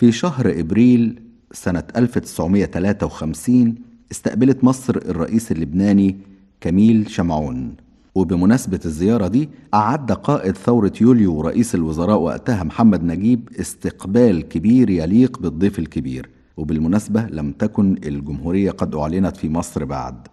في شهر إبريل سنة 1953 استقبلت مصر الرئيس اللبناني كميل شمعون. وبمناسبة الزيارة دي أعد قائد ثورة يوليو ورئيس الوزراء وقتها محمد نجيب استقبال كبير يليق بالضيف الكبير. وبالمناسبة لم تكن الجمهورية قد أعلنت في مصر بعد.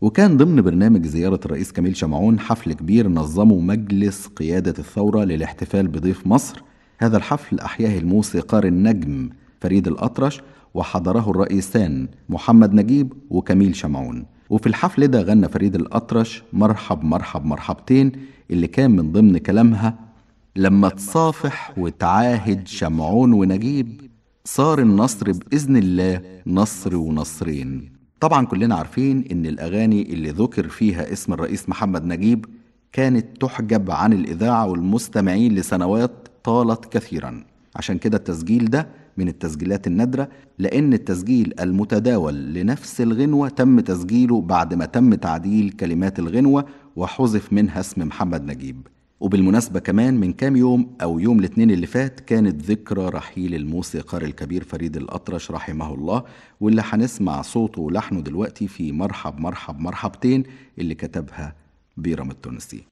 وكان ضمن برنامج زيارة الرئيس كميل شمعون حفل كبير نظمه مجلس قيادة الثورة للاحتفال بضيف مصر هذا الحفل أحياه الموسيقار النجم فريد الأطرش وحضره الرئيسان محمد نجيب وكميل شمعون. وفي الحفل ده غنى فريد الأطرش مرحب مرحب مرحبتين اللي كان من ضمن كلامها لما تصافح وتعاهد شمعون ونجيب صار النصر بإذن الله نصر ونصرين. طبعا كلنا عارفين إن الأغاني اللي ذكر فيها اسم الرئيس محمد نجيب كانت تحجب عن الإذاعة والمستمعين لسنوات طالت كثيرا. عشان كده التسجيل ده من التسجيلات النادرة لأن التسجيل المتداول لنفس الغنوة تم تسجيله بعد ما تم تعديل كلمات الغنوة وحذف منها اسم محمد نجيب. وبالمناسبة كمان من كام يوم أو يوم الاثنين اللي فات كانت ذكرى رحيل الموسيقار الكبير فريد الأطرش رحمه الله واللي هنسمع صوته ولحنه دلوقتي في مرحب مرحب مرحبتين اللي كتبها بيرم التونسي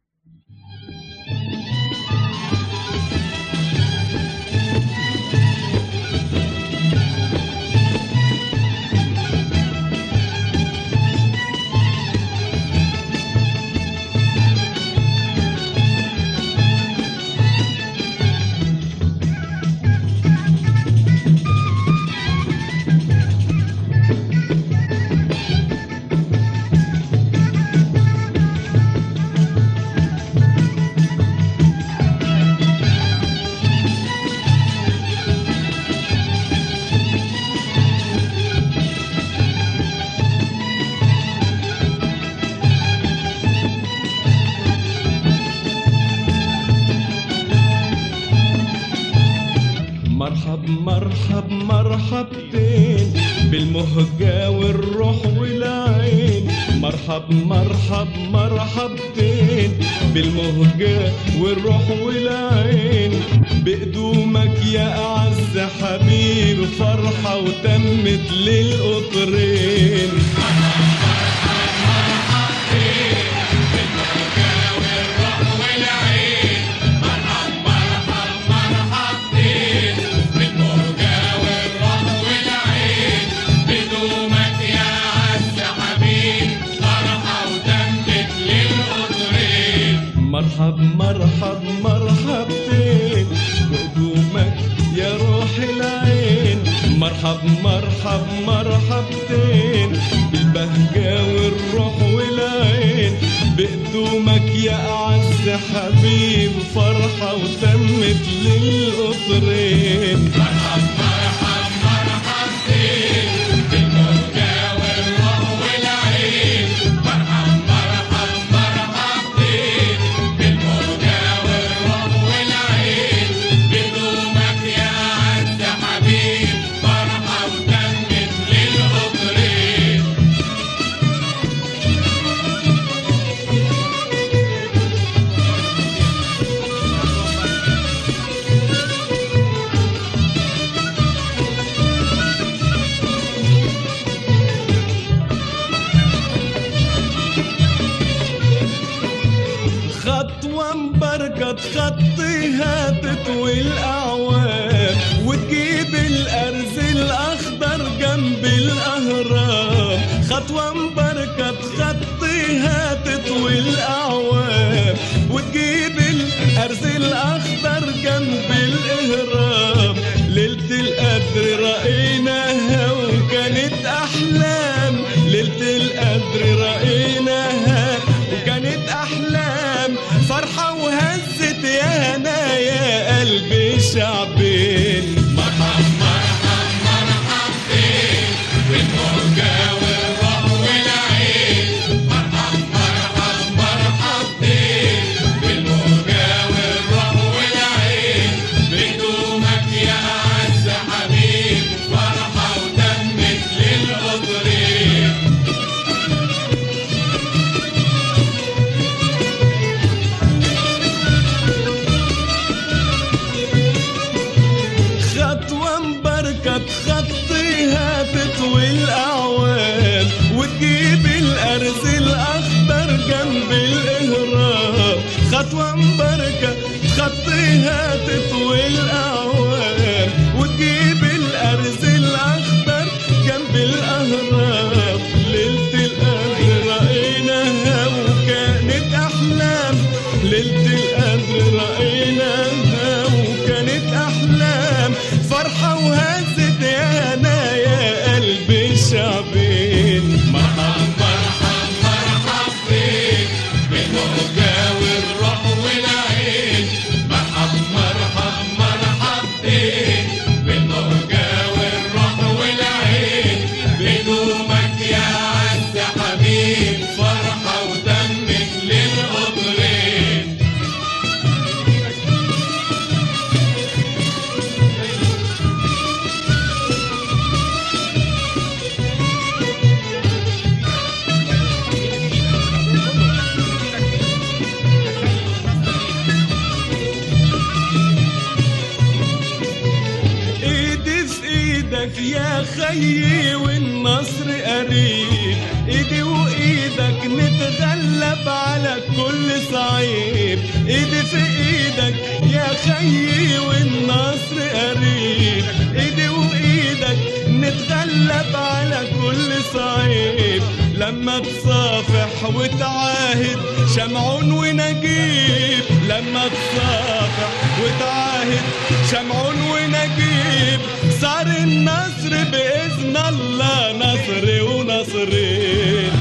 مرحب مرحب مرحبتين بالمهجة والروح والعين. مرحب مرحب مرحبتين بالمهجة والروح والعين. بقدومك يا أعز حبيب فرحة وتمت للقطرين مرحب مرحب مرحبتين. بقدومك يا روح العين. مرحب مرحب مرحبتين. بالبهجة والروح والعين. بقدومك يا أعز حبيب فرحة وتمت للقطرين مباركة تخطيها تطوي الأعوام وتجيب الأرز الأخضر جنب الأهرام. خطوة مباركة تخطيها تطوي الأعوام وتجيب الأرز الأخضر جنب خطوة مبركة تخطيها تطوي الأعوام خيي والنصر قريب إيدي وإيدك نتغلب على كل صعيب إيدي في إيدك يا خيي والنصر قريب إيدي وإيدك نتغلب على كل صعيب لما تصافح وتعاهد شمعون ونجيب. لما تصافح وتعاهد شمعون ونجيب. الله نصر ونصرين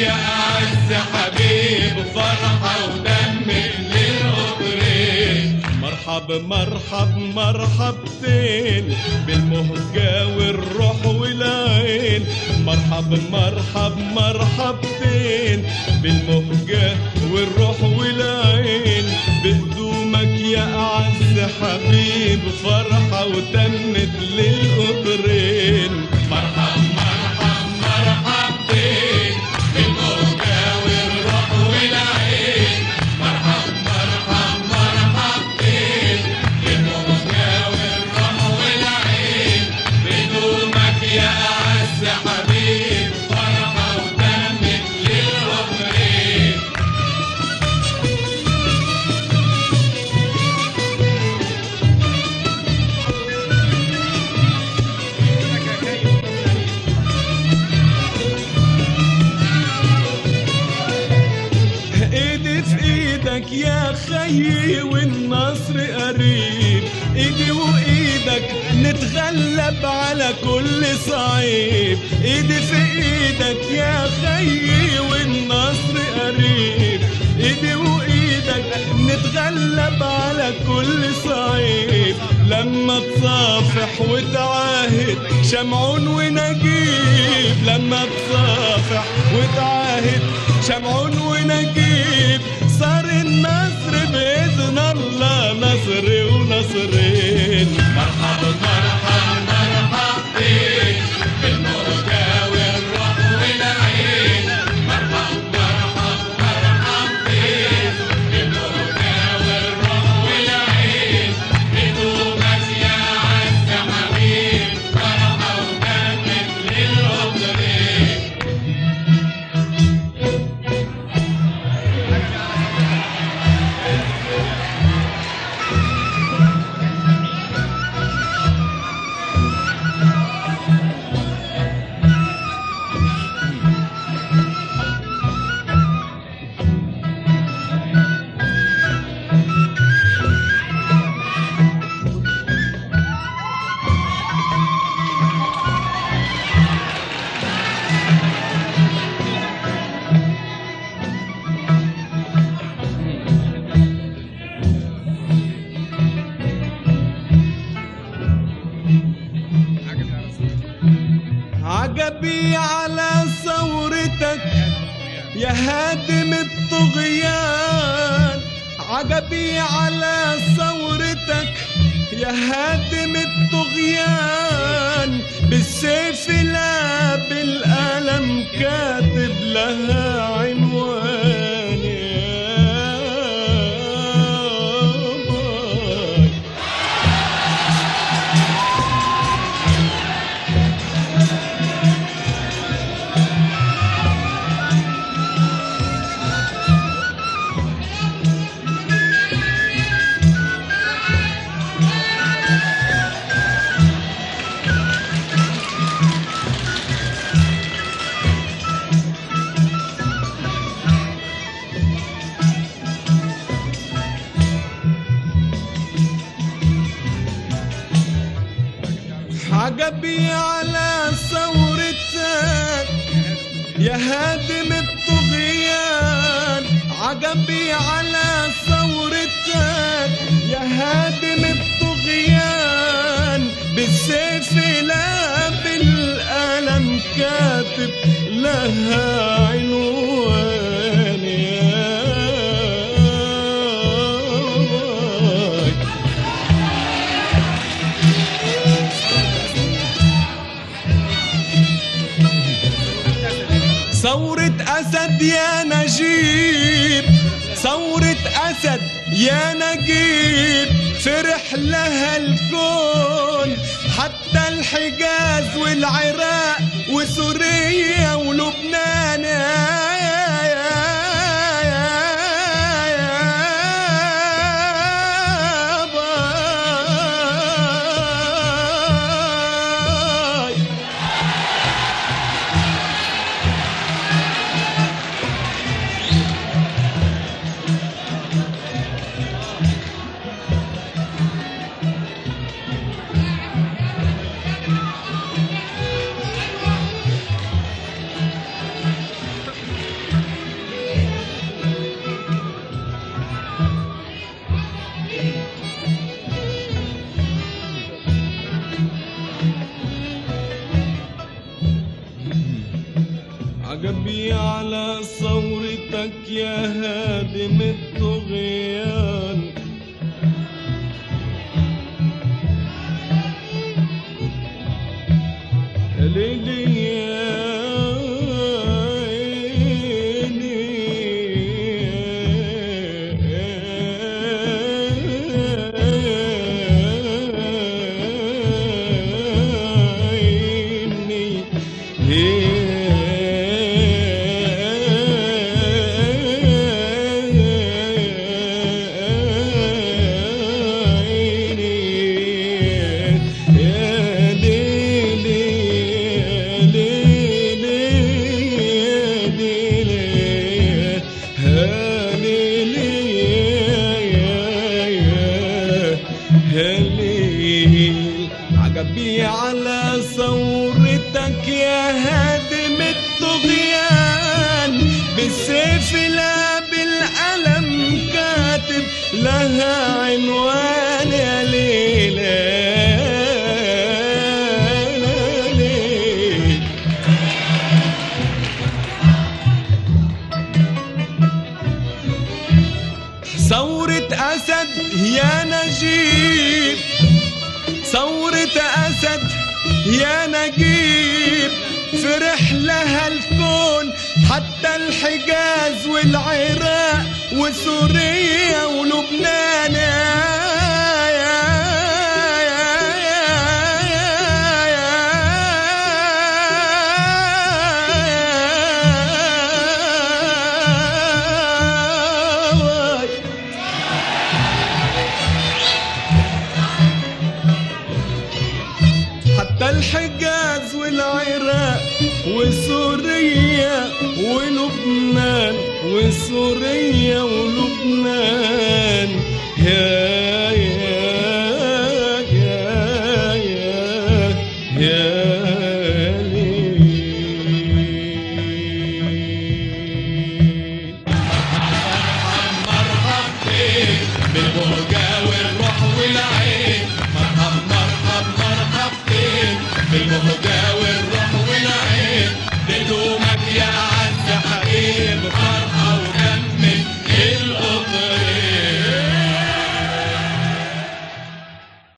يا أعز حبيب فرحة ودمك للقطرين مرحب مرحب مرحبتين بالمهجة والروح والعين. مرحب مرحب مرحبتين بالمهجة والروح والعين. بهدومك يا أعز حبيب فرحة وتمت للقطرين نتغلب على كل صعيب. إيدي في إيدك يا خيي والنصر قريب. إيدي وإيدك نتغلب على كل صعيب. لما تصافح وتعاهد شمعون ونجيب. لما تصافح وتعاهد شمعون ونجيب. صار النصر بإذن الله نصر ونصرين. مرحب مرحب مرحب ثورتك يا هادم الطغيان عجبي على ثورتك يا هادم الطغيان بالسيف لا بالقلم كاتب لها عنوان. عجبي على ثورتك. يا هادم الطغيان عجبي على ثورتك. يا هادم الطغيان بالسيف لا بالقلم كاتب لها عنوان يا نجيب ثورة أسد يا نجيب فرح لها الكون حتى الحجاز والعراق وسوريا ولبنان. على ثورتك يا هادم الطغيان يا نجيب فرح لها الكون حتى الحجاز والعراق وسوريا ولبنان. يا سوريا ولبنان. يا يا يا يا, يا.